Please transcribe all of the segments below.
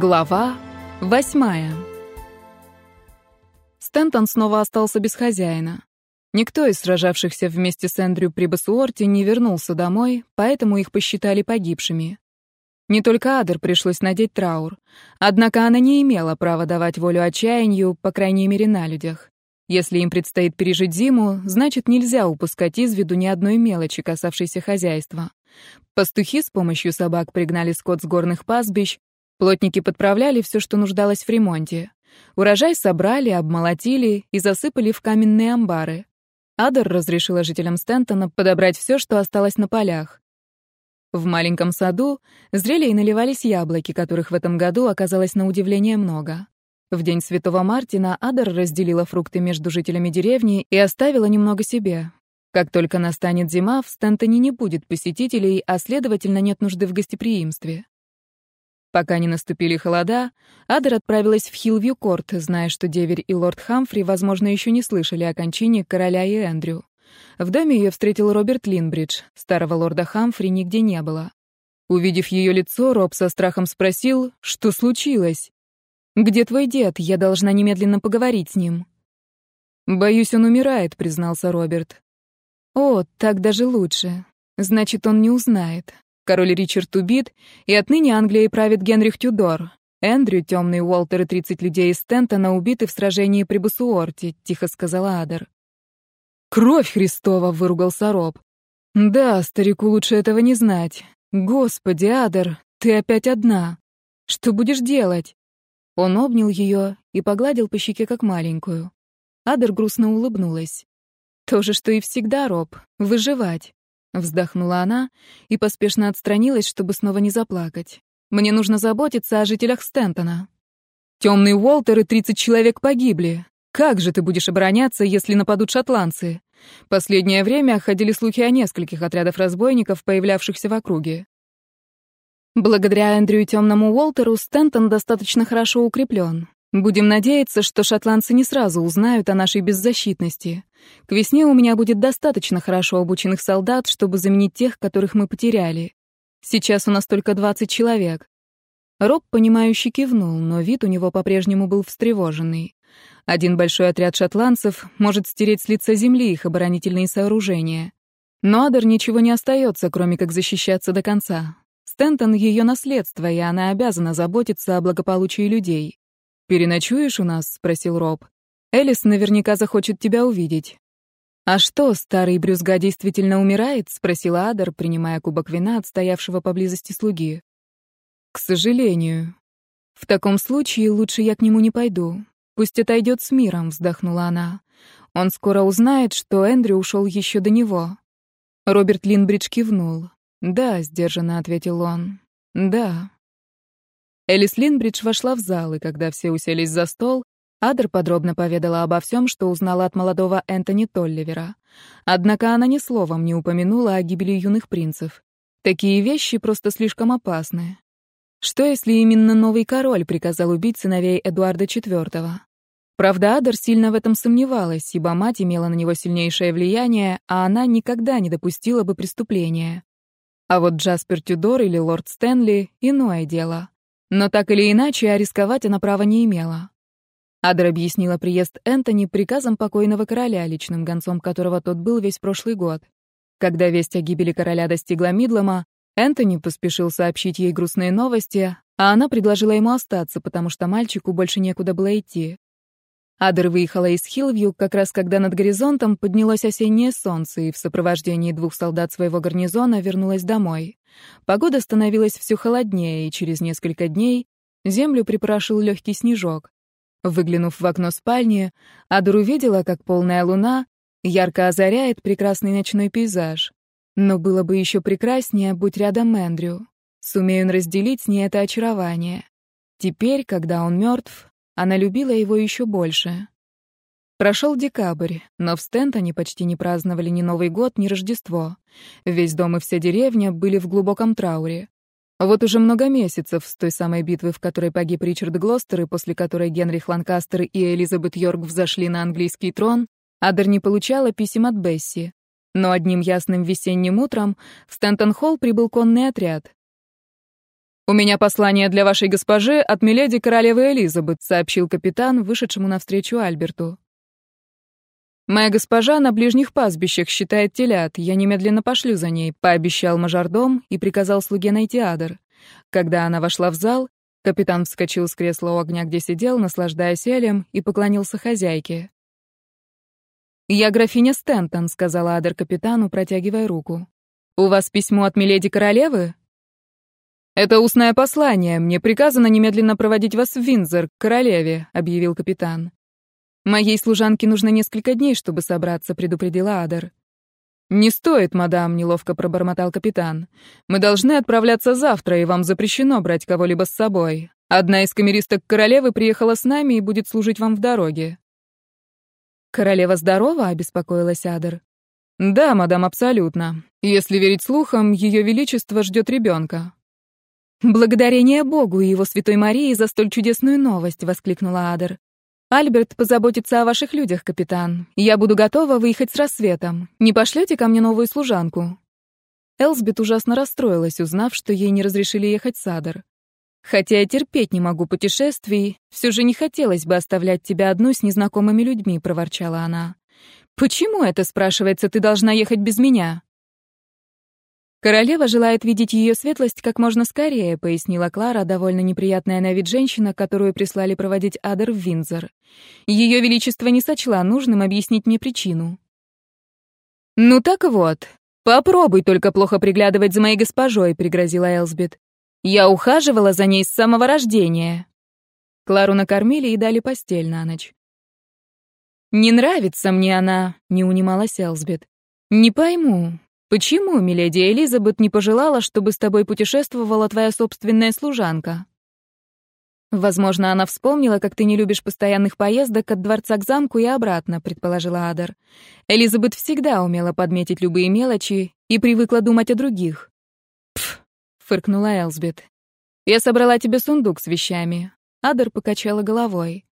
Глава восьмая. Стентон снова остался без хозяина. Никто из сражавшихся вместе с Эндрю при Басуорте не вернулся домой, поэтому их посчитали погибшими. Не только Адер пришлось надеть траур, однако она не имела права давать волю отчаянию, по крайней мере, на людях. Если им предстоит пережить зиму, значит, нельзя упускать из виду ни одной мелочи, касавшейся хозяйства. Пастухи с помощью собак пригнали скот с горных пастбищ, Плотники подправляли все, что нуждалось в ремонте. Урожай собрали, обмолотили и засыпали в каменные амбары. Адер разрешила жителям Стентона подобрать все, что осталось на полях. В маленьком саду зрели и наливались яблоки, которых в этом году оказалось на удивление много. В день Святого Мартина Адер разделила фрукты между жителями деревни и оставила немного себе. Как только настанет зима, в Стентоне не будет посетителей, а следовательно, нет нужды в гостеприимстве. Пока не наступили холода, Адер отправилась в Хилвью-Корт, зная, что Деверь и лорд Хамфри, возможно, еще не слышали о кончине короля и Эндрю. В доме ее встретил Роберт Линбридж. Старого лорда Хамфри нигде не было. Увидев ее лицо, Роб со страхом спросил, что случилось. «Где твой дед? Я должна немедленно поговорить с ним». «Боюсь, он умирает», — признался Роберт. «О, так даже лучше. Значит, он не узнает. Король Ричард убит, и отныне Англией правит Генрих Тюдор. Эндрю, темный Уолтер и 30 людей из Стентона убиты в сражении при Басуорте, тихо сказала Адер. «Кровь Христова!» — выругался Роб. «Да, старику лучше этого не знать. Господи, Адер, ты опять одна. Что будешь делать?» Он обнял ее и погладил по щеке как маленькую. Адер грустно улыбнулась. «То же, что и всегда, Роб. Выживать. Вздохнула она и поспешно отстранилась, чтобы снова не заплакать. «Мне нужно заботиться о жителях Стентона. Темный Уолтер и 30 человек погибли. Как же ты будешь обороняться, если нападут шотландцы? Последнее время ходили слухи о нескольких отрядах разбойников, появлявшихся в округе. Благодаря Эндрю и Темному Уолтеру Стентон достаточно хорошо укреплен. Будем надеяться, что шотландцы не сразу узнают о нашей беззащитности. К весне у меня будет достаточно хорошо обученных солдат, чтобы заменить тех, которых мы потеряли. Сейчас у нас только 20 человек. Роб, понимающе кивнул, но вид у него по-прежнему был встревоженный. Один большой отряд шотландцев может стереть с лица земли их оборонительные сооружения. Но Адер ничего не остается, кроме как защищаться до конца. Стентон — ее наследство, и она обязана заботиться о благополучии людей. «Переночуешь у нас?» — спросил Роб. «Элис наверняка захочет тебя увидеть». «А что, старый брюзга действительно умирает?» — спросила Адар, принимая кубок вина от стоявшего поблизости слуги. «К сожалению. В таком случае лучше я к нему не пойду. Пусть отойдет с миром», — вздохнула она. «Он скоро узнает, что Эндрю ушел еще до него». Роберт Линбридж кивнул. «Да», — сдержанно ответил он. «Да». Элис Линбридж вошла в зал, и когда все уселись за стол, Адер подробно поведала обо всем, что узнала от молодого Энтони Толливера. Однако она ни словом не упомянула о гибели юных принцев. Такие вещи просто слишком опасны. Что если именно новый король приказал убить сыновей Эдуарда IV? Правда, Адер сильно в этом сомневалась, ибо мать имела на него сильнейшее влияние, а она никогда не допустила бы преступления. А вот Джаспер Тюдор или лорд Стэнли — иное дело. Но так или иначе, а рисковать она права не имела. Адер объяснила приезд Энтони приказом покойного короля, личным гонцом которого тот был весь прошлый год. Когда весть о гибели короля достигла Мидлома, Энтони поспешил сообщить ей грустные новости, а она предложила ему остаться, потому что мальчику больше некуда было идти. Адер выехала из Хилвью как раз когда над горизонтом поднялось осеннее солнце и в сопровождении двух солдат своего гарнизона вернулась домой. Погода становилась все холоднее, и через несколько дней землю припорошил легкий снежок. Выглянув в окно спальни, Адер увидела, как полная луна ярко озаряет прекрасный ночной пейзаж. Но было бы еще прекраснее, будь рядом Эндрю. Сумею он разделить с ней это очарование. Теперь, когда он мертв, она любила его еще больше. Прошел декабрь, но в Стентоне почти не праздновали ни Новый год, ни Рождество. Весь дом и вся деревня были в глубоком трауре. Вот уже много месяцев с той самой битвы, в которой погиб Ричард Глостер, и после которой Генрих Ланкастер и Элизабет Йорк взошли на английский трон, Адер не получала писем от Бесси. Но одним ясным весенним утром в Стентон-Холл прибыл конный отряд. «У меня послание для вашей госпожи от миледи королевы Элизабет», сообщил капитан, вышедшему навстречу Альберту. «Моя госпожа на ближних пастбищах считает телят. Я немедленно пошлю за ней», — пообещал мажордом и приказал слуге найти Адер. Когда она вошла в зал, капитан вскочил с кресла у огня, где сидел, наслаждаясь элем, и поклонился хозяйке. «Я графиня Стентон», — сказала Адер капитану, протягивая руку. «У вас письмо от миледи королевы?» «Это устное послание. Мне приказано немедленно проводить вас в Виндзор, к королеве», — объявил капитан. «Моей служанке нужно несколько дней, чтобы собраться», — предупредила Адер. «Не стоит, мадам», — неловко пробормотал капитан. «Мы должны отправляться завтра, и вам запрещено брать кого-либо с собой. Одна из камеристок королевы приехала с нами и будет служить вам в дороге». «Королева здорова?» — обеспокоилась Адер. «Да, мадам, абсолютно. Если верить слухам, ее величество ждет ребенка». «Благодарение Богу и его святой Марии за столь чудесную новость!» — воскликнула Адер. «Альберт позаботится о ваших людях, капитан. Я буду готова выехать с рассветом. Не пошлете ко мне новую служанку?» Элсбет ужасно расстроилась, узнав, что ей не разрешили ехать с Адер. «Хотя я терпеть не могу путешествий, все же не хотелось бы оставлять тебя одну с незнакомыми людьми», — проворчала она. «Почему это, спрашивается, ты должна ехать без меня?» «Королева желает видеть ее светлость как можно скорее», — пояснила Клара, довольно неприятная на вид женщина, которую прислали проводить Адер в Винзор. Ее Величество не сочла нужным объяснить мне причину. «Ну так вот, попробуй только плохо приглядывать за моей госпожой», — пригрозила Элсбет. «Я ухаживала за ней с самого рождения». Клару накормили и дали постель на ночь. «Не нравится мне она», — не унималась Элсбет. «Не пойму, Почему, миледи Элизабет, не пожелала, чтобы с тобой путешествовала твоя собственная служанка? Возможно, она вспомнила, как ты не любишь постоянных поездок от дворца к замку и обратно, предположила Адар. Элизабет всегда умела подметить любые мелочи и привыкла думать о других. Пф, фыркнула Элсбет. Я собрала тебе сундук с вещами. Адар покачала головой.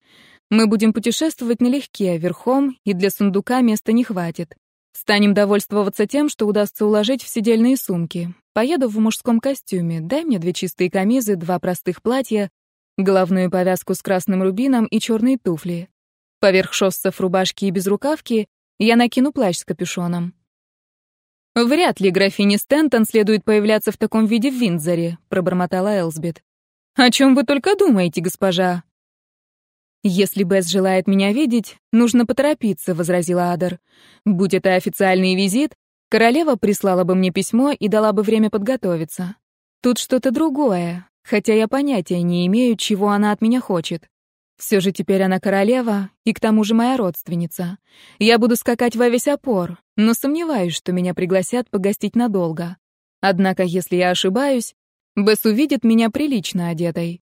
Мы будем путешествовать налегке, верхом, и для сундука места не хватит. Станем довольствоваться тем, что удастся уложить в сидельные сумки. Поеду в мужском костюме. Дай мне две чистые камизы, два простых платья, головную повязку с красным рубином и черные туфли. Поверх шоссов, рубашки и безрукавки я накину плащ с капюшоном. «Вряд ли графине Стентон следует появляться в таком виде в Виндзоре», — пробормотала Элсбет. «О чем вы только думаете, госпожа?» «Если Бесс желает меня видеть, нужно поторопиться», — возразила Адар. «Будь это официальный визит, королева прислала бы мне письмо и дала бы время подготовиться. Тут что-то другое, хотя я понятия не имею, чего она от меня хочет. Все же теперь она королева и к тому же моя родственница. Я буду скакать во весь опор, но сомневаюсь, что меня пригласят погостить надолго. Однако, если я ошибаюсь, Бесс увидит меня прилично одетой.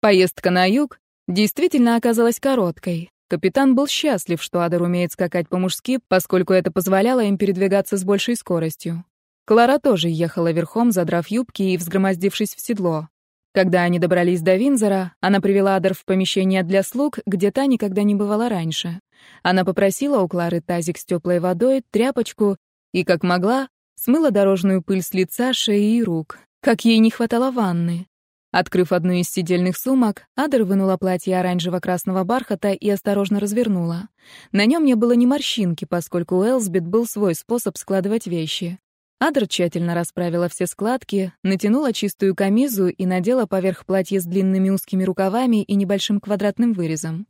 Поездка на юг действительно оказалась короткой. Капитан был счастлив, что Адар умеет скакать по-мужски, поскольку это позволяло им передвигаться с большей скоростью. Клара тоже ехала верхом, задрав юбки и взгромоздившись в седло. Когда они добрались до Винзора, она привела Адар в помещение для слуг, где та никогда не бывала раньше. Она попросила у Клары тазик с теплой водой, тряпочку и, как могла, смыла дорожную пыль с лица, шеи и рук. Как ей не хватало ванны. Открыв одну из сидельных сумок, Адер вынула платье оранжево-красного бархата и осторожно развернула. На нем не было ни морщинки, поскольку у Элсбет был свой способ складывать вещи. Адер тщательно расправила все складки, натянула чистую камизу и надела поверх платья с длинными узкими рукавами и небольшим квадратным вырезом.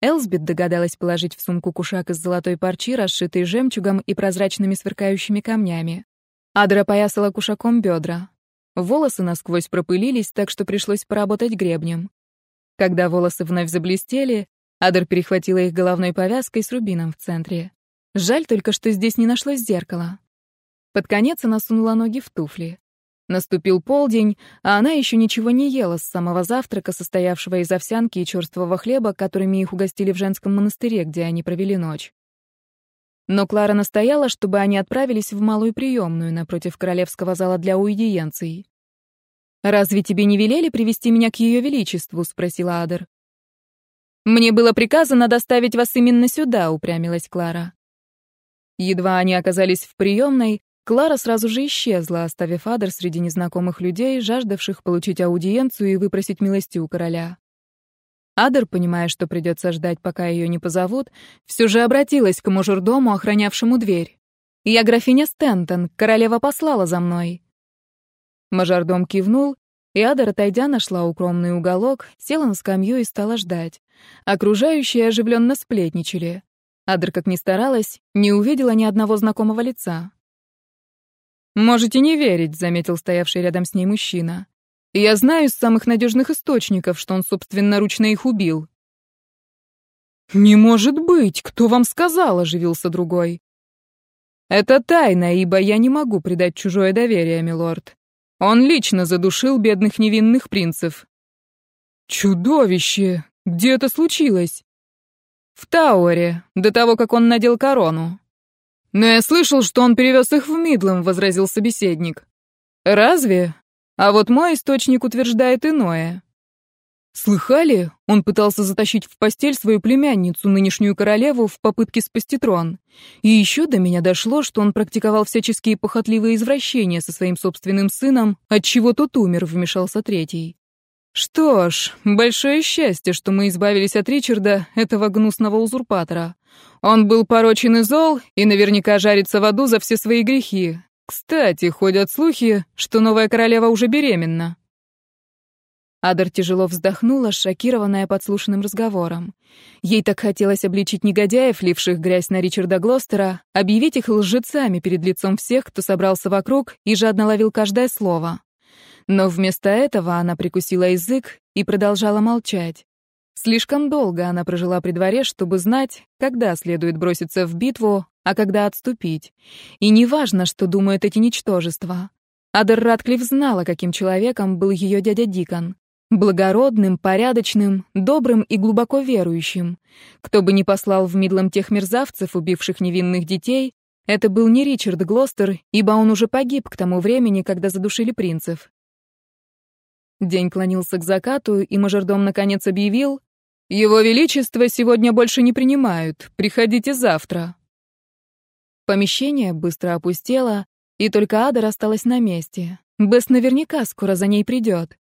Элсбет догадалась положить в сумку кушак из золотой парчи, расшитый жемчугом и прозрачными сверкающими камнями. Адра поясала кушаком бедра. Волосы насквозь пропылились, так что пришлось поработать гребнем. Когда волосы вновь заблестели, Адер перехватила их головной повязкой с рубином в центре. Жаль только, что здесь не нашлось зеркала. Под конец она сунула ноги в туфли. Наступил полдень, а она еще ничего не ела с самого завтрака, состоявшего из овсянки и черствого хлеба, которыми их угостили в женском монастыре, где они провели ночь. Но Клара настояла, чтобы они отправились в малую приемную напротив королевского зала для уидиенций. «Разве тебе не велели привести меня к ее величеству?» — спросила Адер. «Мне было приказано доставить вас именно сюда», — упрямилась Клара. Едва они оказались в приемной, Клара сразу же исчезла, оставив Адер среди незнакомых людей, жаждавших получить аудиенцию и выпросить милости у короля. Адер, понимая, что придется ждать, пока ее не позовут, все же обратилась к мажордому, охранявшему дверь. «Я графиня Стентон, королева послала за мной». Мажордом кивнул, и Адер, отойдя, нашла укромный уголок, села на скамью и стала ждать. Окружающие оживленно сплетничали. Адер, как ни старалась, не увидела ни одного знакомого лица. «Можете не верить», — заметил стоявший рядом с ней мужчина. «Я знаю из самых надежных источников, что он собственноручно их убил». «Не может быть! Кто вам сказал?» — оживился другой. «Это тайна, ибо я не могу предать чужое доверие, милорд. Он лично задушил бедных невинных принцев». «Чудовище! Где это случилось?» «В Тауэре, до того, как он надел корону. «Но я слышал, что он перевез их в Мидлом», — возразил собеседник. «Разве? А вот мой источник утверждает иное». «Слыхали? Он пытался затащить в постель свою племянницу, нынешнюю королеву, в попытке спасти трон. И еще до меня дошло, что он практиковал всяческие похотливые извращения со своим собственным сыном, отчего тот умер», — вмешался третий. «Что ж, большое счастье, что мы избавились от Ричарда, этого гнусного узурпатора. Он был порочен и зол, и наверняка жарится в аду за все свои грехи. Кстати, ходят слухи, что новая королева уже беременна. Адер тяжело вздохнула, шокированная подслушанным разговором. Ей так хотелось обличить негодяев, ливших грязь на Ричарда Глостера, объявить их лжецами перед лицом всех, кто собрался вокруг и жадно ловил каждое слово. Но вместо этого она прикусила язык и продолжала молчать. Слишком долго она прожила при дворе, чтобы знать, когда следует броситься в битву, а когда отступить. И неважно, что думают эти ничтожества. Адер Ратклифф знала, каким человеком был ее дядя Дикон. Благородным, порядочным, добрым и глубоко верующим. Кто бы ни послал в Мидлом тех мерзавцев, убивших невинных детей, это был не Ричард Глостер, ибо он уже погиб к тому времени, когда задушили принцев. День клонился к закату, и мажордом наконец объявил, «Его Величество сегодня больше не принимают. Приходите завтра». Помещение быстро опустело, и только Ада осталась на месте. Бесс наверняка скоро за ней придет.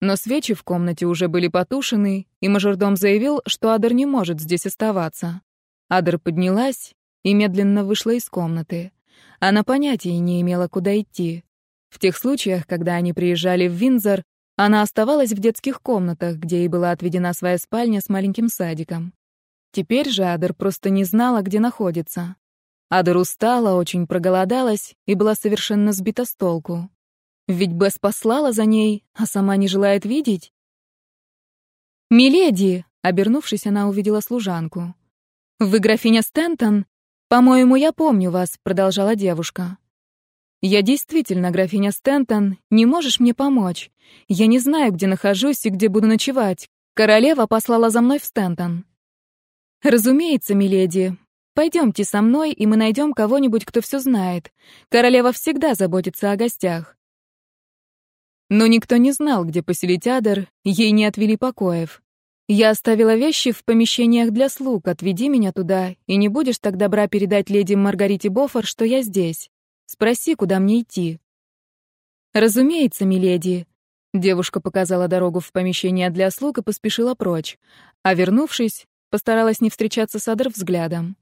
Но свечи в комнате уже были потушены, и мажордом заявил, что Адер не может здесь оставаться. Адер поднялась и медленно вышла из комнаты. Она понятия не имела, куда идти. В тех случаях, когда они приезжали в Винзор, она оставалась в детских комнатах, где ей была отведена своя спальня с маленьким садиком. Теперь же Адер просто не знала, где находится. Адер устала, очень проголодалась и была совершенно сбита с толку. Ведь Бесс послала за ней, а сама не желает видеть. «Миледи!» — обернувшись, она увидела служанку. «Вы графиня Стентон? По-моему, я помню вас», — продолжала девушка. «Я действительно графиня Стентон. Не можешь мне помочь? Я не знаю, где нахожусь и где буду ночевать. Королева послала за мной в Стентон». «Разумеется, миледи. Пойдемте со мной, и мы найдем кого-нибудь, кто все знает. Королева всегда заботится о гостях». Но никто не знал, где поселить Адер, ей не отвели покоев. Я оставила вещи в помещениях для слуг, отведи меня туда, и не будешь так добра передать леди Маргарите Бофор, что я здесь. Спроси, куда мне идти». «Разумеется, миледи». Девушка показала дорогу в помещение для слуг и поспешила прочь, а, вернувшись, постаралась не встречаться с Адр взглядом.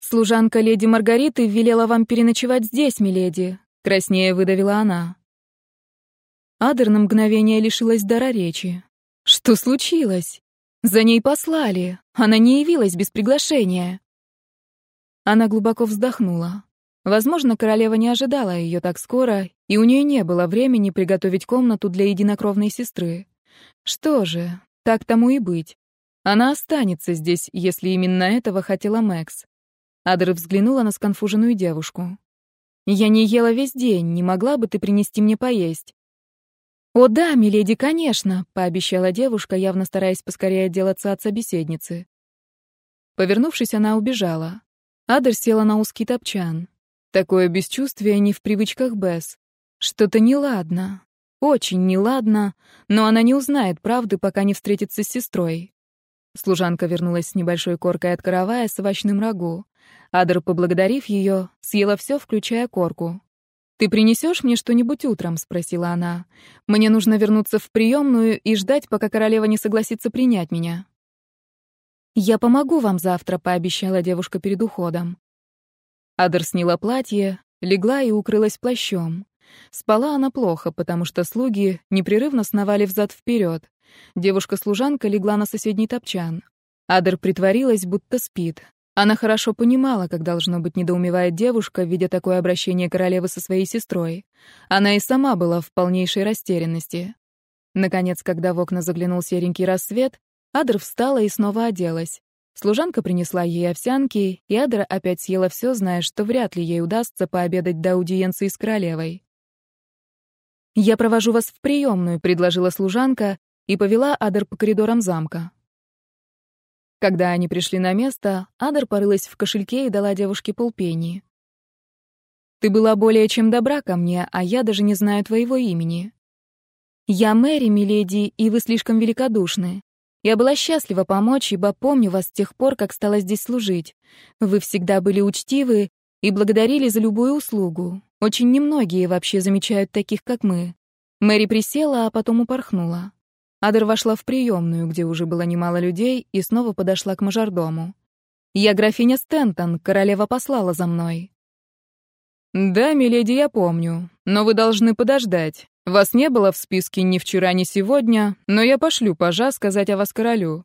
«Служанка леди Маргариты велела вам переночевать здесь, миледи», — краснее выдавила она. Адер на мгновение лишилась дара речи. «Что случилось? За ней послали. Она не явилась без приглашения». Она глубоко вздохнула. Возможно, королева не ожидала ее так скоро, и у нее не было времени приготовить комнату для единокровной сестры. Что же, так тому и быть. Она останется здесь, если именно этого хотела Мэкс. Адр взглянула на сконфуженную девушку. «Я не ела весь день, не могла бы ты принести мне поесть?» «О да, миледи, конечно», — пообещала девушка, явно стараясь поскорее отделаться от собеседницы. Повернувшись, она убежала. Адр села на узкий топчан. Такое бесчувствие не в привычках Бесс. Что-то неладно. Очень неладно, но она не узнает правды, пока не встретится с сестрой. Служанка вернулась с небольшой коркой от каравая с овощным рагу. Адер, поблагодарив ее, съела все, включая корку. «Ты принесешь мне что-нибудь утром?» — спросила она. «Мне нужно вернуться в приемную и ждать, пока королева не согласится принять меня». «Я помогу вам завтра», — пообещала девушка перед уходом. Адер сняла платье, легла и укрылась плащом. Спала она плохо, потому что слуги непрерывно сновали взад-вперед. Девушка-служанка легла на соседний топчан. Адер притворилась, будто спит. Она хорошо понимала, как должно быть недоумевает девушка, видя такое обращение королевы со своей сестрой. Она и сама была в полнейшей растерянности. Наконец, когда в окна заглянул серенький рассвет, Адр встала и снова оделась. Служанка принесла ей овсянки, и Адра опять съела все, зная, что вряд ли ей удастся пообедать до аудиенции с королевой. «Я провожу вас в приемную», — предложила служанка и повела Адр по коридорам замка. Когда они пришли на место, Адер порылась в кошельке и дала девушке полпенни. «Ты была более чем добра ко мне, а я даже не знаю твоего имени. Я Мэри, миледи, и вы слишком великодушны. Я была счастлива помочь, ибо помню вас с тех пор, как стала здесь служить. Вы всегда были учтивы и благодарили за любую услугу. Очень немногие вообще замечают таких, как мы». Мэри присела, а потом упорхнула. Адер вошла в приемную, где уже было немало людей, и снова подошла к мажордому. «Я графиня Стентон, королева послала за мной». «Да, миледи, я помню, но вы должны подождать. Вас не было в списке ни вчера, ни сегодня, но я пошлю пажа сказать о вас королю».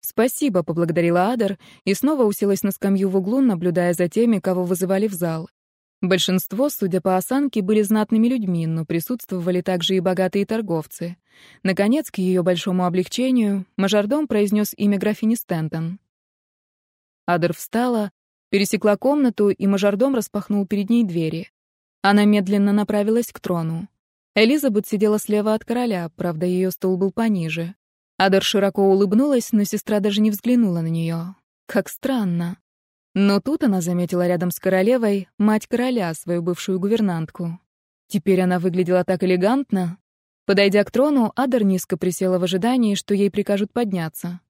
«Спасибо», — поблагодарила Адер и снова уселась на скамью в углу, наблюдая за теми, кого вызывали в зал. Большинство, судя по осанке, были знатными людьми, но присутствовали также и богатые торговцы. Наконец, к ее большому облегчению, мажордом произнес имя графини Стентон. Адер встала, пересекла комнату, и мажордом распахнул перед ней двери. Она медленно направилась к трону. Элизабет сидела слева от короля, правда, ее стул был пониже. Адер широко улыбнулась, но сестра даже не взглянула на нее. Как странно. Но тут она заметила рядом с королевой мать короля, свою бывшую гувернантку. Теперь она выглядела так элегантно. Подойдя к трону, Адар низко присела в ожидании, что ей прикажут подняться.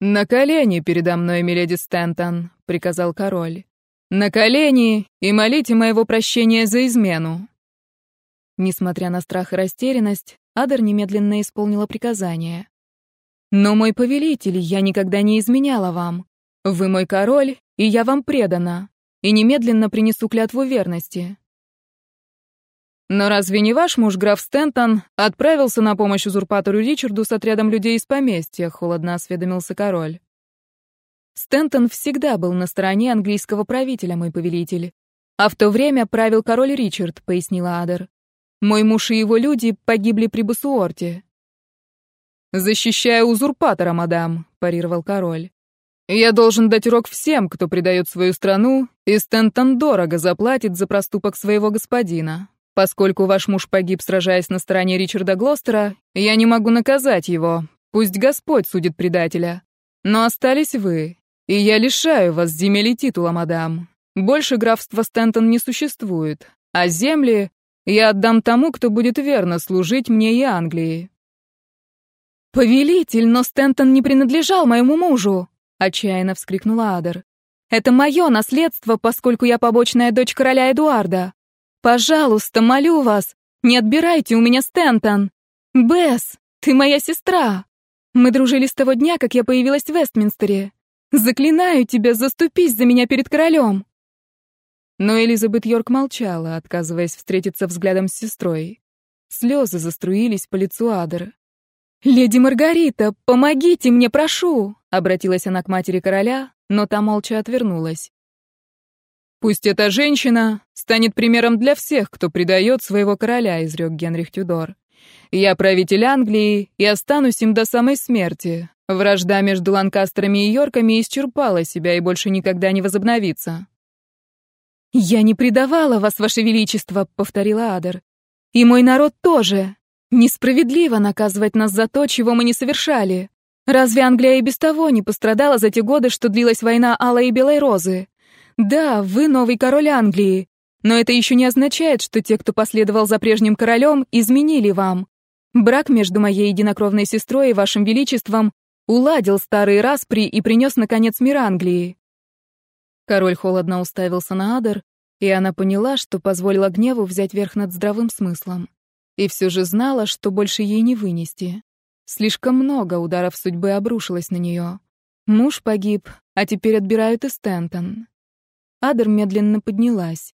«На колени передо мной, миледи Стентон», — приказал король. «На колени и молите моего прощения за измену». Несмотря на страх и растерянность, Адар немедленно исполнила приказание. «Но, мой повелитель, я никогда не изменяла вам. Вы мой король, и я вам предана, и немедленно принесу клятву верности. Но разве не ваш муж, граф Стентон, отправился на помощь узурпатору Ричарду с отрядом людей из поместья, холодно осведомился король. Стентон всегда был на стороне английского правителя, мой повелитель. А в то время правил король Ричард, пояснила Адер. Мой муж и его люди погибли при Басуорте. «Защищая узурпатора, мадам», — парировал король. Я должен дать урок всем, кто предает свою страну, и Стентон дорого заплатит за проступок своего господина. Поскольку ваш муж погиб, сражаясь на стороне Ричарда Глостера, я не могу наказать его. Пусть Господь судит предателя. Но остались вы, и я лишаю вас земель и титула, мадам. Больше графства Стентон не существует, а земли я отдам тому, кто будет верно служить мне и Англии. «Повелитель, но Стентон не принадлежал моему мужу!» — отчаянно вскрикнула Адер. «Это мое наследство, поскольку я побочная дочь короля Эдуарда. Пожалуйста, молю вас, не отбирайте у меня Стентон. Бесс, ты моя сестра. Мы дружили с того дня, как я появилась в Вестминстере. Заклинаю тебя, заступись за меня перед королем». Но Элизабет Йорк молчала, отказываясь встретиться взглядом с сестрой. Слезы заструились по лицу Адер. «Леди Маргарита, помогите мне, прошу!» Обратилась она к матери короля, но та молча отвернулась. «Пусть эта женщина станет примером для всех, кто предает своего короля», — изрек Генрих Тюдор. «Я правитель Англии и останусь им до самой смерти. Вражда между Ланкастерами и Йорками исчерпала себя и больше никогда не возобновится». «Я не предавала вас, ваше величество», — повторила Адер. «И мой народ тоже. Несправедливо наказывать нас за то, чего мы не совершали. Разве Англия и без того не пострадала за те годы, что длилась война Алой и Белой Розы? Да, вы новый король Англии, но это еще не означает, что те, кто последовал за прежним королем, изменили вам. Брак между моей единокровной сестрой и вашим величеством уладил старые распри и принес, наконец, мир Англии. Король холодно уставился на Адер, и она поняла, что позволила гневу взять верх над здравым смыслом. И все же знала, что больше ей не вынести. Слишком много ударов судьбы обрушилось на нее. Муж погиб, а теперь отбирают и Стентон. Адер медленно поднялась.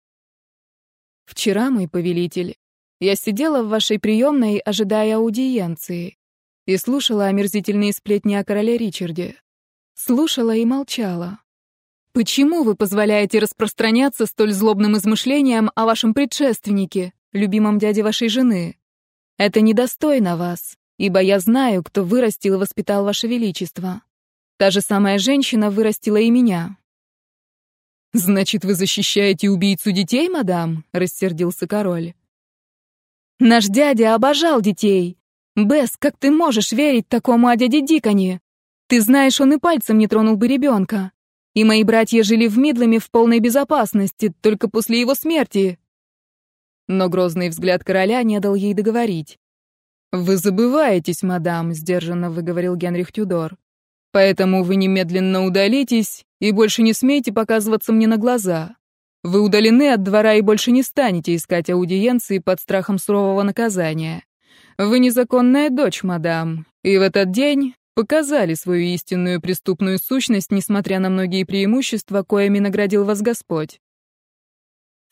«Вчера, мой повелитель, я сидела в вашей приемной, ожидая аудиенции, и слушала омерзительные сплетни о короле Ричарде. Слушала и молчала. Почему вы позволяете распространяться столь злобным измышлениям о вашем предшественнике, любимом дяде вашей жены? Это недостойно вас, ибо я знаю, кто вырастил и воспитал ваше величество. Та же самая женщина вырастила и меня. «Значит, вы защищаете убийцу детей, мадам?» — рассердился король. «Наш дядя обожал детей. Бесс, как ты можешь верить такому о дяде Диконе? Ты знаешь, он и пальцем не тронул бы ребенка. И мои братья жили в Мидлами в полной безопасности, только после его смерти». Но грозный взгляд короля не дал ей договорить. «Вы забываетесь, мадам», — сдержанно выговорил Генрих Тюдор. Поэтому вы немедленно удалитесь и больше не смейте показываться мне на глаза. Вы удалены от двора и больше не станете искать аудиенции под страхом сурового наказания. Вы незаконная дочь, мадам, и в этот день показали свою истинную преступную сущность, несмотря на многие преимущества, коими наградил вас Господь.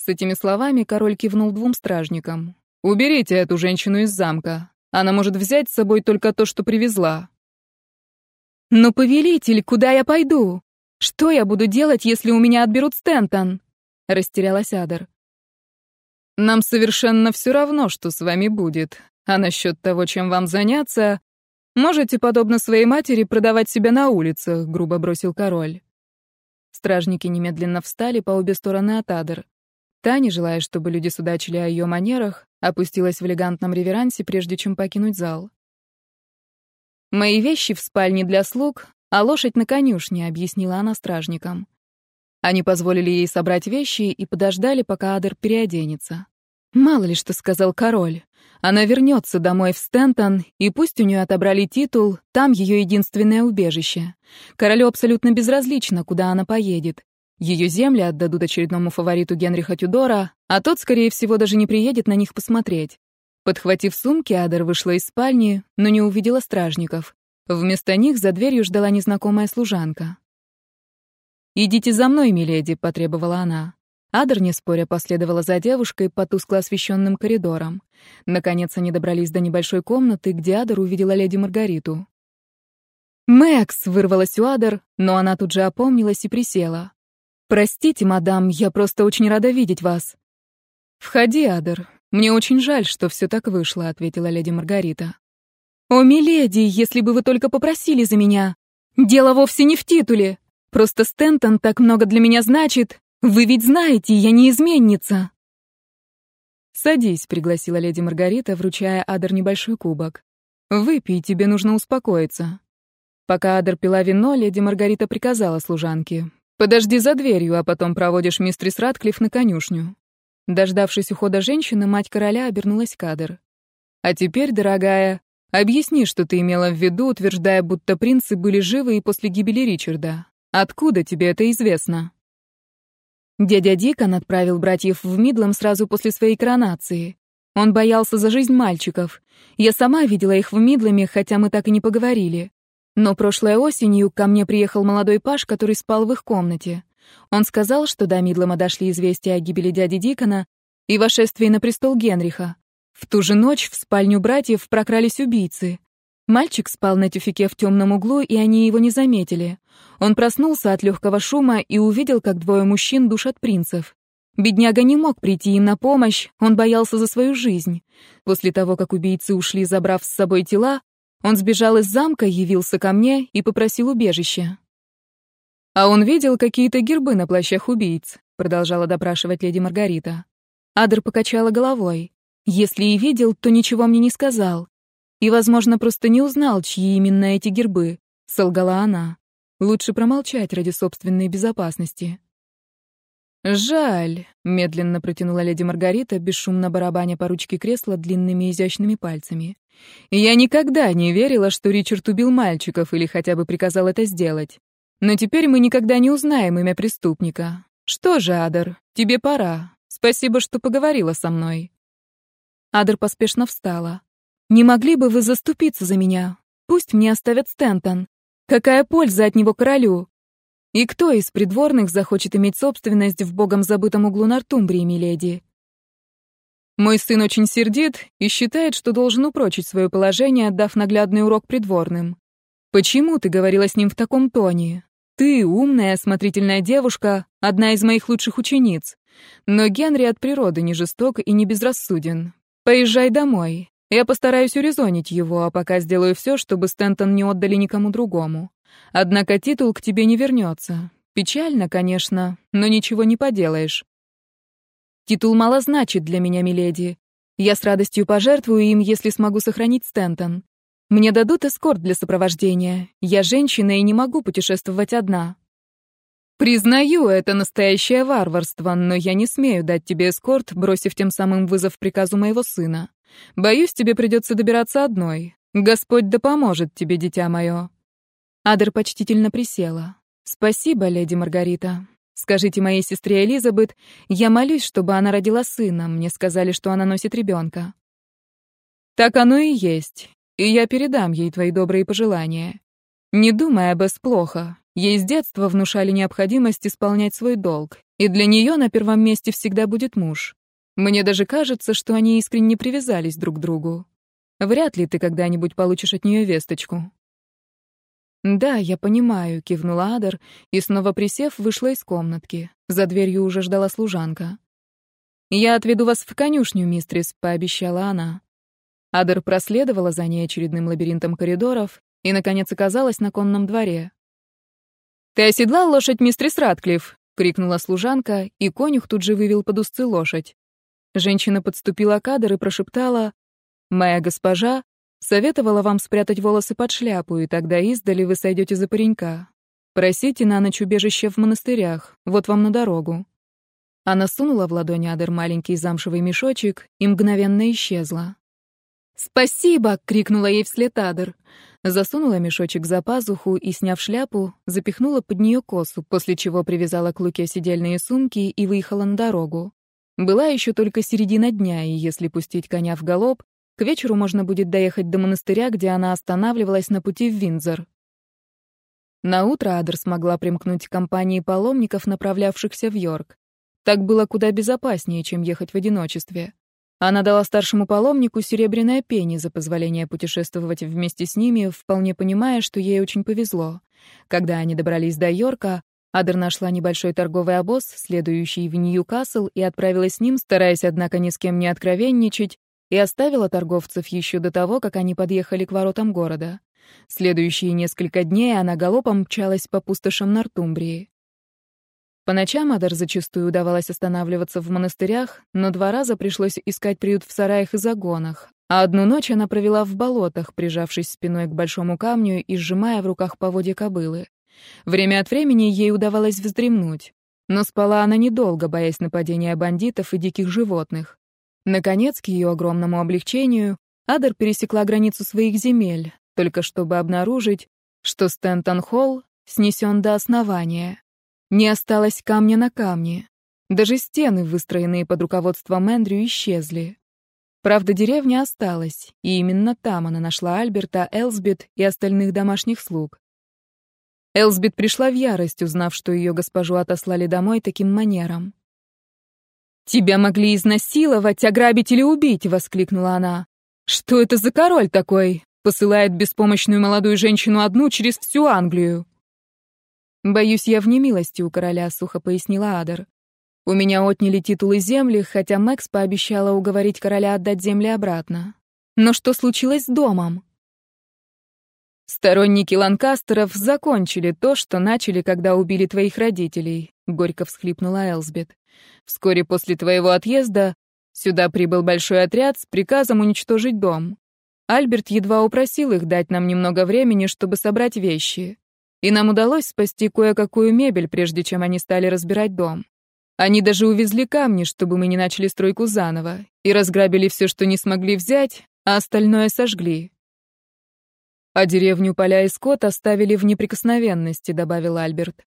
С этими словами король кивнул двум стражникам. «Уберите эту женщину из замка. Она может взять с собой только то, что привезла. «Но, повелитель, куда я пойду? Что я буду делать, если у меня отберут Стентон?» — растерялась Адер. «Нам совершенно все равно, что с вами будет. А насчет того, чем вам заняться, можете, подобно своей матери, продавать себя на улицах», — грубо бросил король. Стражники немедленно встали по обе стороны от Адер. Та, не желая, чтобы люди судачили о ее манерах, опустилась в элегантном реверансе, прежде чем покинуть зал. «Мои вещи в спальне для слуг, а лошадь на конюшне», — объяснила она стражникам. Они позволили ей собрать вещи и подождали, пока Адер переоденется. Мало ли что сказал король. Она вернется домой в Стентон, и пусть у нее отобрали титул, там ее единственное убежище. Королю абсолютно безразлично, куда она поедет. Ее земли отдадут очередному фавориту Генриха Тюдора, а тот, скорее всего, даже не приедет на них посмотреть. Подхватив сумки, Адер вышла из спальни, но не увидела стражников. Вместо них за дверью ждала незнакомая служанка. «Идите за мной, миледи», — потребовала она. Адер, не споря, последовала за девушкой по тускло освещенным коридорам. Наконец они добрались до небольшой комнаты, где Адер увидела леди Маргариту. «Мэкс!» — вырвалась у Адер, но она тут же опомнилась и присела. «Простите, мадам, я просто очень рада видеть вас». «Входи, Адер. «Мне очень жаль, что все так вышло», — ответила леди Маргарита. «О, миледи, если бы вы только попросили за меня! Дело вовсе не в титуле. Просто Стентон так много для меня значит. Вы ведь знаете, я не изменница». «Садись», — пригласила леди Маргарита, вручая Адер небольшой кубок. «Выпей, тебе нужно успокоиться». Пока Адер пила вино, леди Маргарита приказала служанке. «Подожди за дверью, а потом проводишь мистрис Ратклифф на конюшню. Дождавшись ухода женщины, мать короля обернулась к Адер. «А теперь, дорогая, объясни, что ты имела в виду, утверждая, будто принцы были живы и после гибели Ричарда. Откуда тебе это известно?» Дядя Дикон отправил братьев в Мидлом сразу после своей коронации. Он боялся за жизнь мальчиков. Я сама видела их в Мидламе, хотя мы так и не поговорили. Но прошлой осенью ко мне приехал молодой паш, который спал в их комнате. Он сказал, что до Мидлома дошли известия о гибели дяди Дикона и вошествии на престол Генриха. В ту же ночь в спальню братьев прокрались убийцы. Мальчик спал на тюфике в темном углу, и они его не заметили. Он проснулся от легкого шума и увидел, как двое мужчин душат принцев. Бедняга не мог прийти им на помощь, он боялся за свою жизнь. После того, как убийцы ушли, забрав с собой тела, он сбежал из замка, явился ко мне и попросил убежища. «А он видел какие-то гербы на плащах убийц», — продолжала допрашивать леди Маргарита. Адр покачала головой. «Если и видел, то ничего мне не сказал. И, возможно, просто не узнал, чьи именно эти гербы», — солгала она. «Лучше промолчать ради собственной безопасности». «Жаль», — медленно протянула леди Маргарита, бесшумно барабаня по ручке кресла длинными изящными пальцами. «Я никогда не верила, что Ричард убил мальчиков или хотя бы приказал это сделать. Но теперь мы никогда не узнаем имя преступника. Что же, Адер, тебе пора. Спасибо, что поговорила со мной». Адер поспешно встала. «Не могли бы вы заступиться за меня? Пусть мне оставят Стентон. Какая польза от него королю? И кто из придворных захочет иметь собственность в богом забытом углу Нортумбрии, миледи? Мой сын очень сердит и считает, что должен упрочить свое положение, отдав наглядный урок придворным. Почему ты говорила с ним в таком тоне? Ты, умная, осмотрительная девушка, одна из моих лучших учениц. Но Генри от природы не жесток и не безрассуден. Поезжай домой. Я постараюсь урезонить его, а пока сделаю все, чтобы Стентон не отдали никому другому. Однако титул к тебе не вернется. Печально, конечно, но ничего не поделаешь. Титул мало значит для меня, миледи. Я с радостью пожертвую им, если смогу сохранить Стентон. Мне дадут эскорт для сопровождения. Я женщина и не могу путешествовать одна. Признаю, это настоящее варварство, но я не смею дать тебе эскорт, бросив тем самым вызов приказу моего сына. Боюсь, тебе придется добираться одной. Господь да поможет тебе, дитя мое. Адер почтительно присела. «Спасибо, леди Маргарита. Скажите моей сестре Элизабет, я молюсь, чтобы она родила сына. Мне сказали, что она носит ребенка». «Так оно и есть. И я передам ей твои добрые пожелания. Не думай об плохо. Ей с детства внушали необходимость исполнять свой долг, и для нее на первом месте всегда будет муж. Мне даже кажется, что они искренне привязались друг к другу. Вряд ли ты когда-нибудь получишь от нее весточку. «Да, я понимаю», — кивнула Адер, и, снова присев, вышла из комнатки. За дверью уже ждала служанка. «Я отведу вас в конюшню, мистрис», — пообещала она. Адер проследовала за ней очередным лабиринтом коридоров и, наконец, оказалась на конном дворе. «Ты оседлал лошадь, мистрис Ратклифф?» — крикнула служанка, и конюх тут же вывел под узцы лошадь. Женщина подступила к Адер и прошептала, «Моя госпожа, Советовала вам спрятать волосы под шляпу, и тогда издали вы сойдете за паренька. Просите на ночь убежище в монастырях, вот вам на дорогу». Она сунула в ладони Адер маленький замшевый мешочек и мгновенно исчезла. «Спасибо!» — крикнула ей вслед Адер. Засунула мешочек за пазуху и, сняв шляпу, запихнула под нее косу, после чего привязала к луке сидельные сумки и выехала на дорогу. Была еще только середина дня, и если пустить коня в галоп, к вечеру можно будет доехать до монастыря, где она останавливалась на пути в Винзор. На утро Адер смогла примкнуть к компании паломников, направлявшихся в Йорк. Так было куда безопаснее, чем ехать в одиночестве. Она дала старшему паломнику серебряное пени за позволение путешествовать вместе с ними, вполне понимая, что ей очень повезло. Когда они добрались до Йорка, Адер нашла небольшой торговый обоз, следующий в Ньюкасл, и отправилась с ним, стараясь, однако, ни с кем не откровенничать, и оставила торговцев еще до того, как они подъехали к воротам города. Следующие несколько дней она галопом мчалась по пустошам Нортумбрии. По ночам Адар зачастую удавалось останавливаться в монастырях, но два раза пришлось искать приют в сараях и загонах, а одну ночь она провела в болотах, прижавшись спиной к большому камню и сжимая в руках поводья кобылы. Время от времени ей удавалось вздремнуть, но спала она недолго, боясь нападения бандитов и диких животных. Наконец, к ее огромному облегчению, Адер пересекла границу своих земель, только чтобы обнаружить, что Стентон-Холл снесен до основания. Не осталось камня на камне. Даже стены, выстроенные под руководством Эндрю, исчезли. Правда, деревня осталась, и именно там она нашла Альберта, Элсбет и остальных домашних слуг. Элсбет пришла в ярость, узнав, что ее госпожу отослали домой таким манером. «Тебя могли изнасиловать, ограбить или убить!» — воскликнула она. «Что это за король такой? Посылает беспомощную молодую женщину одну через всю Англию!» «Боюсь, я в немилости у короля», — сухо пояснила Адер. «У меня отняли титулы земли, хотя Мэкс пообещала уговорить короля отдать земли обратно. Но что случилось с домом?» «Сторонники Ланкастеров закончили то, что начали, когда убили твоих родителей», — горько всхлипнула Элсбет. Вскоре после твоего отъезда сюда прибыл большой отряд с приказом уничтожить дом. Альберт едва упросил их дать нам немного времени, чтобы собрать вещи. И нам удалось спасти кое-какую мебель, прежде чем они стали разбирать дом. Они даже увезли камни, чтобы мы не начали стройку заново, и разграбили все, что не смогли взять, а остальное сожгли. А деревню Поля и Скот оставили в неприкосновенности, добавил Альберт.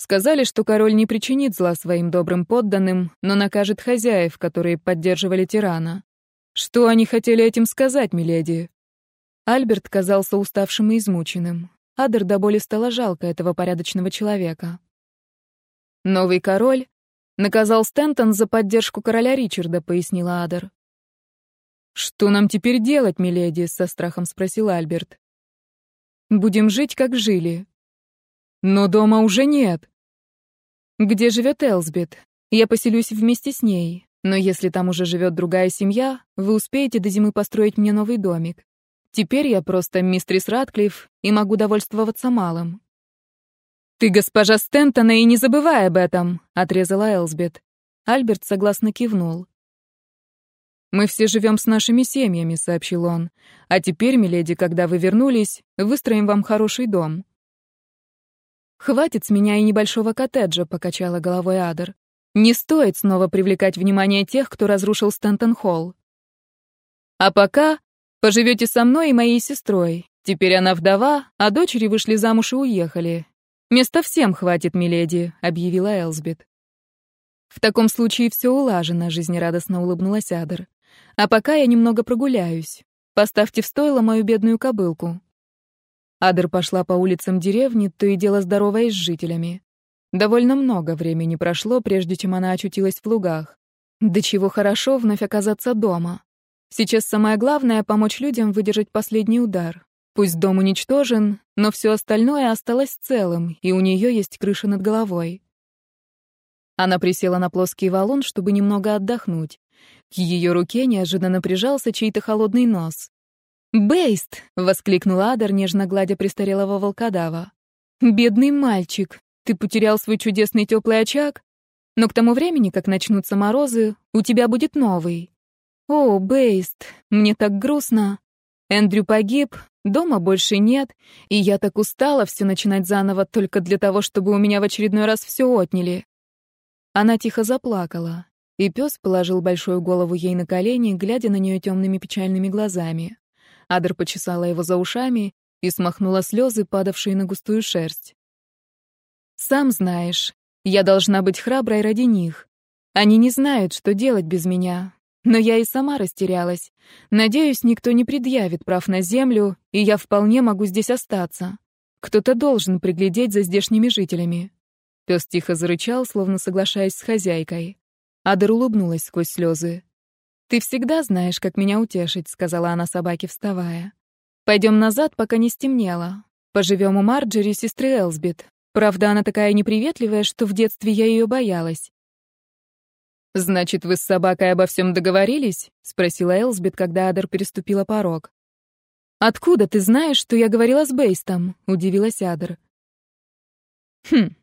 Сказали, что король не причинит зла своим добрым подданным, но накажет хозяев, которые поддерживали тирана. Что они хотели этим сказать, миледи? Альберт казался уставшим и измученным. Адер до боли стало жалко этого порядочного человека. Новый король наказал Стентон за поддержку короля Ричарда, пояснила Адер. Что нам теперь делать, миледи? со страхом спросил Альберт. Будем жить, как жили. Но дома уже нет. Где живет Элсбет? Я поселюсь вместе с ней. Но если там уже живет другая семья, вы успеете до зимы построить мне новый домик. Теперь я просто мистрис Ратклифф и могу довольствоваться малым. «Ты госпожа Стентона и не забывай об этом», — отрезала Элсбет. Альберт согласно кивнул. «Мы все живем с нашими семьями», — сообщил он. «А теперь, миледи, когда вы вернулись, выстроим вам хороший дом». «Хватит с меня и небольшого коттеджа», — покачала головой Адер. «Не стоит снова привлекать внимание тех, кто разрушил Стентон-Холл. А пока поживете со мной и моей сестрой. Теперь она вдова, а дочери вышли замуж и уехали. «Места всем хватит, миледи», — объявила Элсбет. «В таком случае все улажено», — жизнерадостно улыбнулась Адер. «А пока я немного прогуляюсь. Поставьте в стойло мою бедную кобылку». Адер пошла по улицам деревни, то и дело здороваясь с жителями. Довольно много времени прошло, прежде чем она очутилась в лугах. Да чего хорошо вновь оказаться дома. Сейчас самое главное — помочь людям выдержать последний удар. Пусть дом уничтожен, но все остальное осталось целым, и у нее есть крыша над головой. Она присела на плоский валун, чтобы немного отдохнуть. К ее руке неожиданно прижался чей-то холодный нос. «Бейст!» — воскликнула Адар, нежно гладя престарелого волкодава. «Бедный мальчик, ты потерял свой чудесный теплый очаг, но к тому времени, как начнутся морозы, у тебя будет новый. О, Бейст, мне так грустно. Эндрю погиб, Дома больше нет, и я так устала все начинать заново только для того, чтобы у меня в очередной раз все отняли. Она тихо заплакала, и пес положил большую голову ей на колени, глядя на нее темными печальными глазами. Адр почесала его за ушами и смахнула слезы, падавшие на густую шерсть. «Сам знаешь, я должна быть храброй ради них. Они не знают, что делать без меня, но я и сама растерялась. Надеюсь, никто не предъявит прав на землю, и я вполне могу здесь остаться. Кто-то должен приглядеть за здешними жителями. Пес тихо зарычал, словно соглашаясь с хозяйкой. Адер улыбнулась сквозь слезы. «Ты всегда знаешь, как меня утешить», — сказала она собаке, вставая. «Пойдем назад, пока не стемнело. Поживем у Марджери, сестры Элсбет. Правда, она такая неприветливая, что в детстве я ее боялась. «Значит, вы с собакой обо всем договорились?» — спросила Элсбет, когда Адер переступила порог. «Откуда ты знаешь, что я говорила с Бейстом?» — удивилась Адер. «Хм,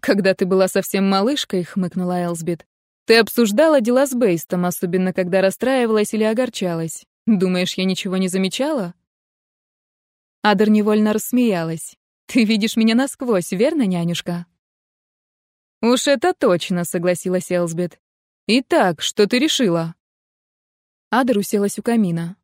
когда ты была совсем малышкой», — хмыкнула Элсбет, «ты обсуждала дела с Бейстом, особенно когда расстраивалась или огорчалась. Думаешь, я ничего не замечала?» Адер невольно рассмеялась. «Ты видишь меня насквозь, верно, нянюшка?» «Уж это точно», — согласилась Элсбет. «Итак, что ты решила?» Адер уселась у камина.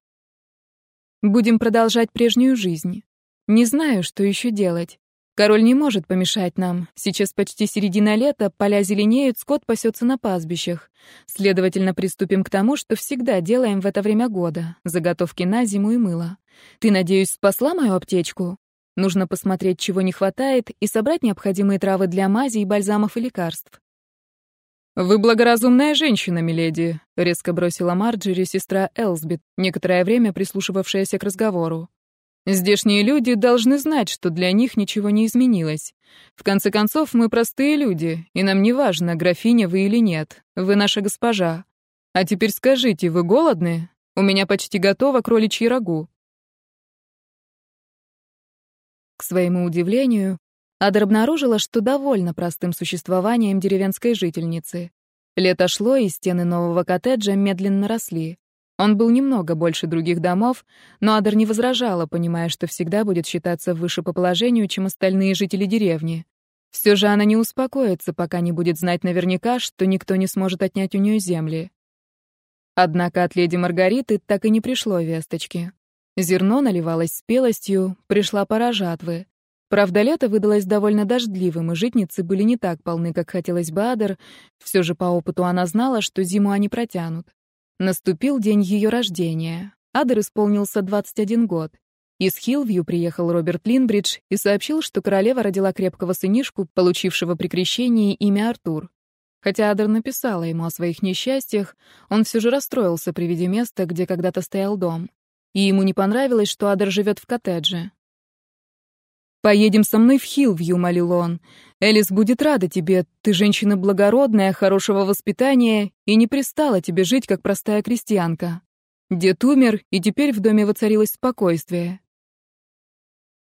«Будем продолжать прежнюю жизнь. Не знаю, что еще делать. Король не может помешать нам. Сейчас почти середина лета, поля зеленеют, скот пасется на пастбищах. Следовательно, приступим к тому, что всегда делаем в это время года. Заготовки на зиму и мыло. Ты, надеюсь, спасла мою аптечку? Нужно посмотреть, чего не хватает, и собрать необходимые травы для мази и бальзамов и лекарств. «Вы благоразумная женщина, миледи», — резко бросила Марджери, сестра Элсбет, некоторое время прислушивавшаяся к разговору. «Здешние люди должны знать, что для них ничего не изменилось. В конце концов, мы простые люди, и нам не важно, графиня вы или нет. Вы наша госпожа. А теперь скажите, вы голодны? У меня почти готово кроличье рагу». К своему удивлению, Адер обнаружила, что довольна простым существованием деревенской жительницы. Лето шло, и стены нового коттеджа медленно росли. Он был немного больше других домов, но Адер не возражала, понимая, что всегда будет считаться выше по положению, чем остальные жители деревни. Все же она не успокоится, пока не будет знать наверняка, что никто не сможет отнять у нее земли. Однако от леди Маргариты так и не пришло весточки. Зерно наливалось спелостью, пришла пора жатвы. Правда, лето выдалось довольно дождливым, и житницы были не так полны, как хотелось бы Адер. Все же по опыту она знала, что зиму они протянут. Наступил день ее рождения. Адер исполнился 21 год. Из Хилвью приехал Роберт Линбридж и сообщил, что королева родила крепкого сынишку, получившего при крещении имя Артур. Хотя Адер написала ему о своих несчастьях, он все же расстроился при виде места, где когда-то стоял дом. И ему не понравилось, что Адер живет в коттедже. «Поедем со мной в Хилвью», — молил он. «Элис будет рада тебе. Ты женщина благородная, хорошего воспитания, и не пристала тебе жить, как простая крестьянка. Дед умер, и теперь в доме воцарилось спокойствие».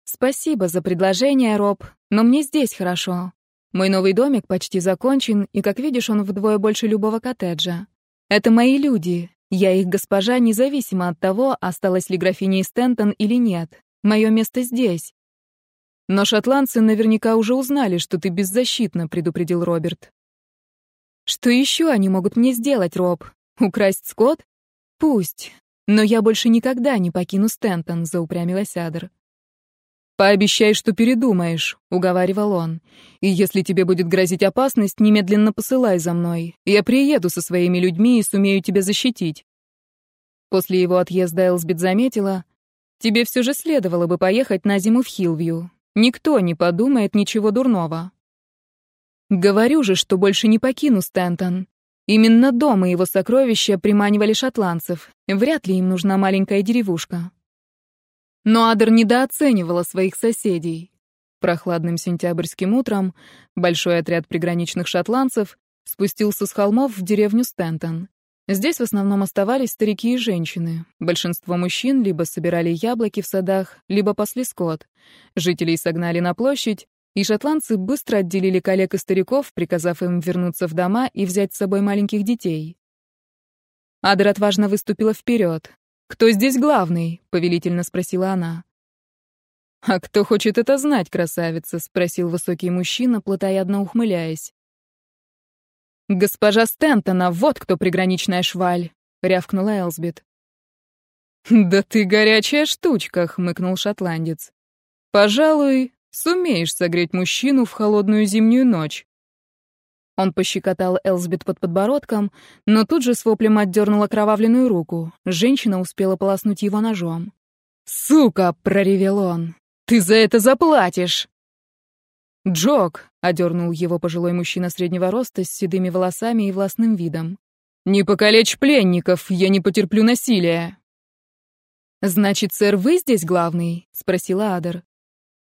«Спасибо за предложение, Роб, но мне здесь хорошо. Мой новый домик почти закончен, и, как видишь, он вдвое больше любого коттеджа. Это мои люди. Я их госпожа, независимо от того, осталась ли графиней Стентон или нет. Мое место здесь. Но шотландцы наверняка уже узнали, что ты беззащитна, предупредил Роберт. Что еще они могут мне сделать, Роб? Украсть скот? Пусть. Но я больше никогда не покину Стентон, заупрямилась Адер. «Пообещай, что передумаешь», — уговаривал он. «И если тебе будет грозить опасность, немедленно посылай за мной. Я приеду со своими людьми и сумею тебя защитить». После его отъезда Элсбит заметила, «Тебе все же следовало бы поехать на зиму в Хилвью. Никто не подумает ничего дурного. Говорю же, что больше не покину Стентон. Именно дом и его сокровища приманивали шотландцев. Вряд ли им нужна маленькая деревушка. Но Адер недооценивала своих соседей. Прохладным сентябрьским утром большой отряд приграничных шотландцев спустился с холмов в деревню Стентон. Здесь в основном оставались старики и женщины. Большинство мужчин либо собирали яблоки в садах, либо пасли скот. Жителей согнали на площадь, и шотландцы быстро отделили коллег и стариков, приказав им вернуться в дома и взять с собой маленьких детей. Адер отважно выступила вперед. «Кто здесь главный?» — повелительно спросила она. «А кто хочет это знать, красавица?» — спросил высокий мужчина, плотоядно ухмыляясь. «Госпожа Стентона, вот кто приграничная шваль!» — рявкнула Элсбет. «Да ты горячая штучка!» — хмыкнул шотландец. «Пожалуй, сумеешь согреть мужчину в холодную зимнюю ночь». Он пощекотал Элсбет под подбородком, но тут же с воплем отдернул окровавленную руку. Женщина успела полоснуть его ножом. «Сука!» — проревел он. «Ты за это заплатишь!» «Джок!» — одернул его пожилой мужчина среднего роста с седыми волосами и властным видом. «Не покалечь пленников, я не потерплю насилия!» «Значит, сэр, вы здесь главный?» — спросила Адер.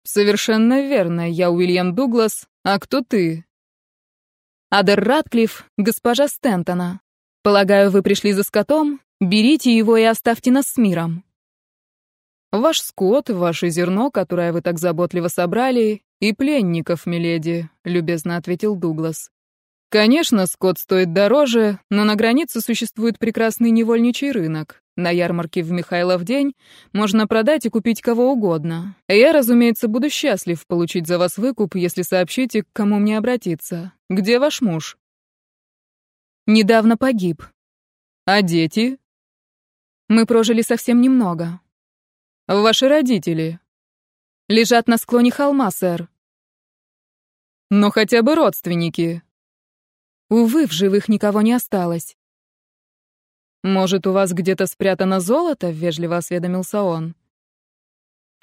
«Совершенно верно, я Уильям Дуглас. А кто ты?» «Адер Ратклифф, госпожа Стентона. Полагаю, вы пришли за скотом? Берите его и оставьте нас с миром». «Ваш скот, ваше зерно, которое вы так заботливо собрали, и пленников, миледи», — любезно ответил Дуглас. «Конечно, скот стоит дороже, но на границе существует прекрасный невольничий рынок. На ярмарке в Михайлов день можно продать и купить кого угодно. Я, разумеется, буду счастлив получить за вас выкуп, если сообщите, к кому мне обратиться. Где ваш муж?» «Недавно погиб». «А дети?» «Мы прожили совсем немного». Ваши родители лежат на склоне холма, сэр. Но хотя бы родственники. Увы, в живых никого не осталось. Может, у вас где-то спрятано золото? вежливо осведомился он.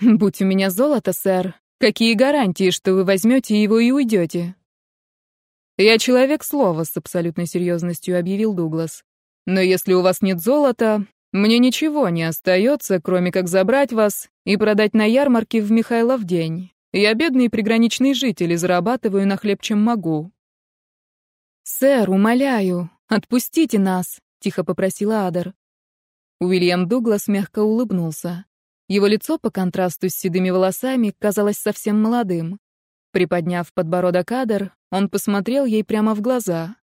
Будь у меня золото, сэр, какие гарантии, что вы возьмете его и уйдете? Я человек слова, с абсолютной серьезностью объявил Дуглас. Но если у вас нет золота, мне ничего не остается, кроме как забрать вас и продать на ярмарке в Михайлов день. Я бедный приграничный житель и зарабатываю на хлеб, чем могу». «Сэр, умоляю, отпустите нас», — тихо попросила Адер. Уильям Дуглас мягко улыбнулся. Его лицо по контрасту с седыми волосами казалось совсем молодым. Приподняв подбородок Адер, он посмотрел ей прямо в глаза.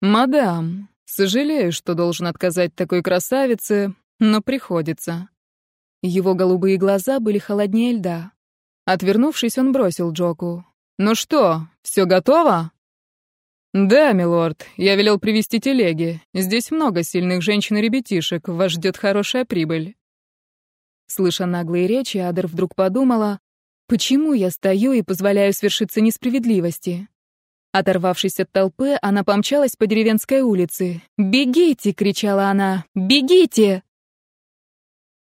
«Мадам, Сожалею, что должен отказать такой красавице, но приходится. Его голубые глаза были холоднее льда. Отвернувшись, он бросил Джоку. «Ну что, все готово?» «Да, милорд, я велел привезти телеги. Здесь много сильных женщин и ребятишек, вас ждет хорошая прибыль». Слыша наглые речи, Адер вдруг подумала, почему я стою и позволяю свершиться несправедливости? Оторвавшись от толпы, она помчалась по деревенской улице. «Бегите!» — кричала она. «Бегите!»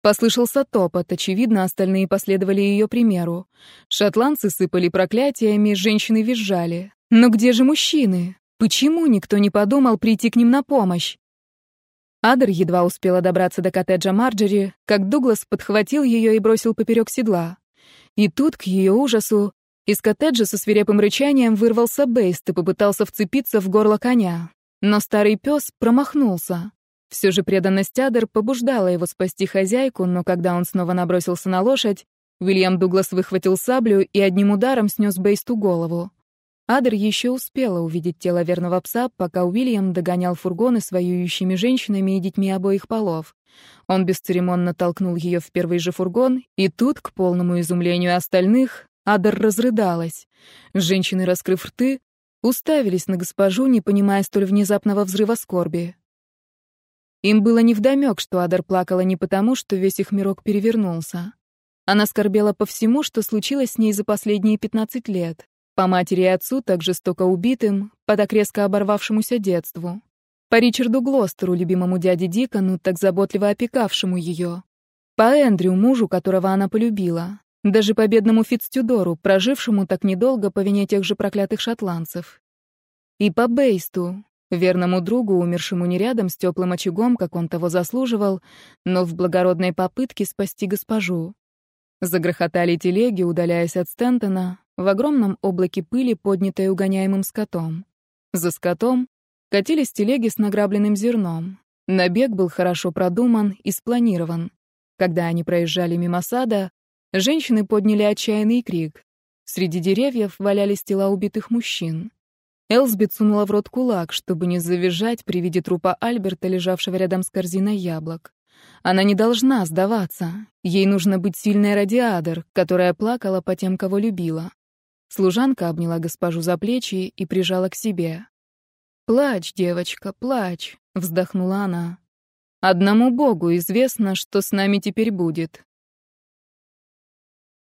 Послышался топот, очевидно, остальные последовали ее примеру. Шотландцы сыпали проклятиями, женщины визжали. Но где же мужчины? Почему никто не подумал прийти к ним на помощь? Адер едва успела добраться до коттеджа Марджери, как Дуглас подхватил ее и бросил поперек седла. И тут, к ее ужасу, из коттеджа со свирепым рычанием вырвался Бейст и попытался вцепиться в горло коня. Но старый пес промахнулся. Все же преданность Адер побуждала его спасти хозяйку, но когда он снова набросился на лошадь, Уильям Дуглас выхватил саблю и одним ударом снес Бейсту голову. Адер еще успела увидеть тело верного пса, пока Уильям догонял фургоны с воюющими женщинами и детьми обоих полов. Он бесцеремонно толкнул ее в первый же фургон, и тут, к полному изумлению остальных, Адер разрыдалась. Женщины, раскрыв рты, уставились на госпожу, не понимая столь внезапного взрыва скорби. Им было невдомёк, что Адер плакала не потому, что весь их мирок перевернулся. Она скорбела по всему, что случилось с ней за последние 15 лет. По матери и отцу, так жестоко убитым, по так резко оборвавшемуся детству. По Ричарду Глостеру, любимому дяде Дикону, так заботливо опекавшему ее. По Эндрю, мужу, которого она полюбила. Даже по бедному Фицтюдору, прожившему так недолго по вине тех же проклятых шотландцев. И по Бейсту, верному другу, умершему не рядом с теплым очагом, как он того заслуживал, но в благородной попытке спасти госпожу. Загрохотали телеги, удаляясь от Стентона, в огромном облаке пыли, поднятой угоняемым скотом. За скотом катились телеги с награбленным зерном. Набег был хорошо продуман и спланирован. Когда они проезжали мимо сада, Женщины подняли отчаянный крик. Среди деревьев валялись тела убитых мужчин. Элсбет сунула в рот кулак, чтобы не завизжать при виде трупа Альберта, лежавшего рядом с корзиной яблок. Она не должна сдаваться. Ей нужно быть сильной радиадор, которая плакала по тем, кого любила. Служанка обняла госпожу за плечи и прижала к себе. «Плачь, девочка, плачь», — вздохнула она. «Одному Богу известно, что с нами теперь будет.